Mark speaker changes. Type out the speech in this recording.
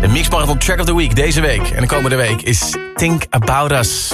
Speaker 1: De Mix Marathon Track of the Week deze week en de komende week is Think About Us.